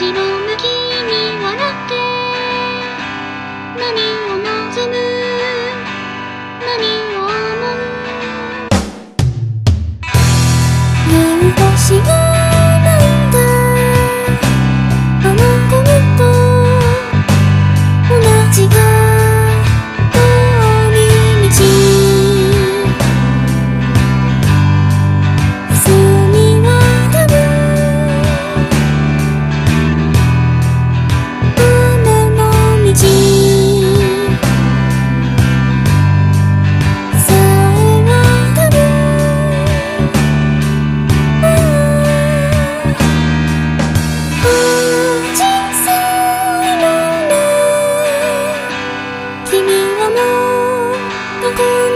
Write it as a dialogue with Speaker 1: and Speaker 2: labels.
Speaker 1: 後ろ向きに笑って。何を望む？何を思う？何かしらのどこ